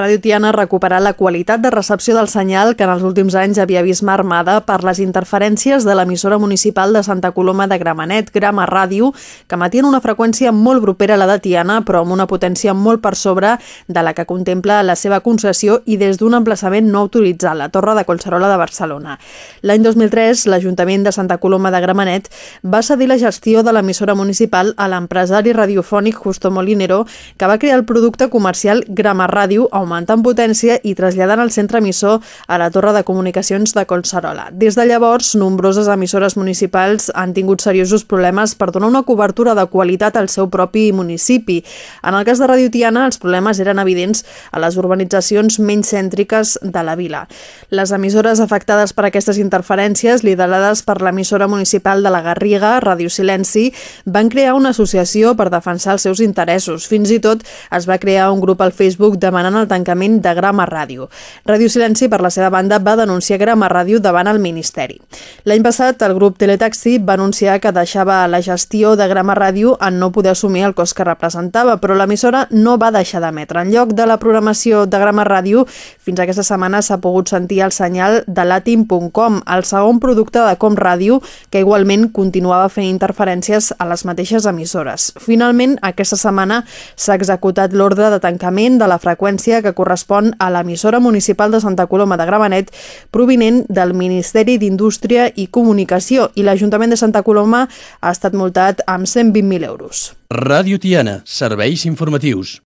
Ràdio Tiana ha recuperat la qualitat de recepció del senyal que en els últims anys havia vist marmada per les interferències de l'emissora municipal de Santa Coloma de Gramenet, Grama Ràdio, que matien una freqüència molt propera a la de Tiana, però amb una potència molt per sobre de la que contempla la seva concessió i des d'un emplaçament no autoritzat, la Torre de Collserola de Barcelona. L'any 2003, l'Ajuntament de Santa Coloma de Gramenet va cedir la gestió de l'emissora municipal a l'empresari radiofònic Justo Molinero, que va crear el producte comercial Grama Ràdio, augmentant potència i traslladant el centre emissor a la Torre de Comunicacions de Collserola. Des de llavors, nombroses emissores municipals han tingut seriosos problemes per donar una cobertura de qualitat al seu propi municipi. En el cas de Radio Tiana, els problemes eren evidents a les urbanitzacions menys cèntriques de la vila. Les emissores afectades per aquestes interferències, liderades per l'emissora municipal de la Garriga, Radio Silenci, van crear una associació per defensar els seus interessos. Fins i tot es va crear un grup al Facebook demanant el tancament de Grama Ràdio. Ràdio Silenci, per la seva banda, va denunciar Grama Ràdio davant el Ministeri. L'any passat, el grup Teletaxi va anunciar que deixava la gestió de Grama Ràdio en no poder assumir el cost que representava, però l'emissora no va deixar d'emetre. En lloc de la programació de Grama Ràdio, fins aquesta setmana s'ha pogut sentir el senyal de latin.com, el segon producte de Com Ràdio, que igualment continuava fent interferències a les mateixes emissores. Finalment, aquesta setmana s'ha executat l'ordre de tancament de la freqüència que correspon a l'emissora municipal de Santa Coloma de Gramenet provinent del Ministeri d'Indústria i Comunicació i l'Ajuntament de Santa Coloma ha estat multat amb 120.000 euros. Ràdio Tiana, serveis informatius.